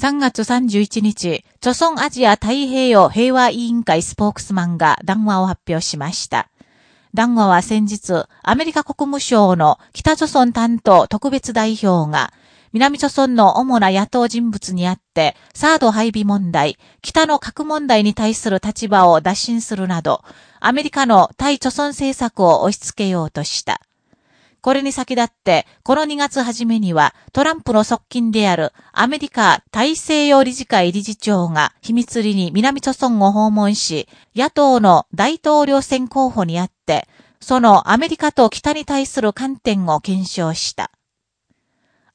3月31日、著村アジア太平洋平和委員会スポークスマンが談話を発表しました。談話は先日、アメリカ国務省の北朝村担当特別代表が、南朝村の主な野党人物にあって、サード配備問題、北の核問題に対する立場を打診するなど、アメリカの対朝村政策を押し付けようとした。これに先立って、この2月初めには、トランプの側近であるアメリカ大西洋理事会理事長が秘密裏に南朝村を訪問し、野党の大統領選候補にあって、そのアメリカと北に対する観点を検証した。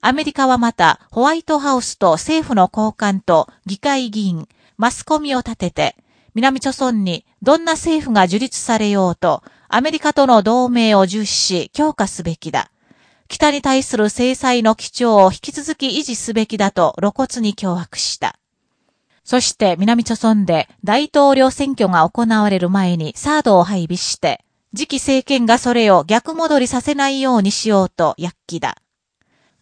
アメリカはまた、ホワイトハウスと政府の高官と議会議員、マスコミを立てて、南朝村にどんな政府が樹立されようと、アメリカとの同盟を重視し強化すべきだ。北に対する制裁の基調を引き続き維持すべきだと露骨に脅迫した。そして南朝村で大統領選挙が行われる前にサードを配備して、次期政権がそれを逆戻りさせないようにしようと躍起だ。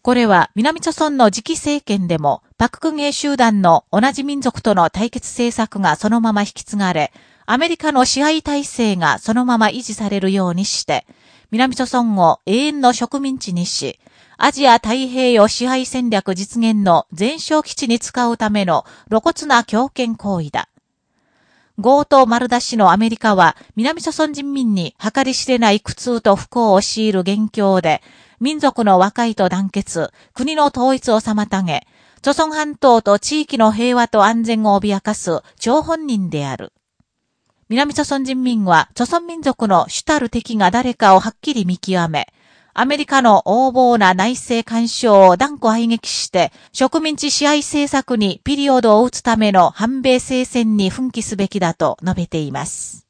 これは南朝村の次期政権でも、パククゲ集団の同じ民族との対決政策がそのまま引き継がれ、アメリカの支配体制がそのまま維持されるようにして、南朝村を永遠の植民地にし、アジア太平洋支配戦略実現の全勝基地に使うための露骨な強権行為だ。強盗丸出しのアメリカは南朝村人民に計り知れない苦痛と不幸を強いる元凶で、民族の和解と団結、国の統一を妨げ、朝村半島と地域の平和と安全を脅かす張本人である。南朝鮮人民は、朝鮮民族の主たる敵が誰かをはっきり見極め、アメリカの横暴な内政干渉を断固排撃して、植民地支配政策にピリオドを打つための反米聖戦に奮起すべきだと述べています。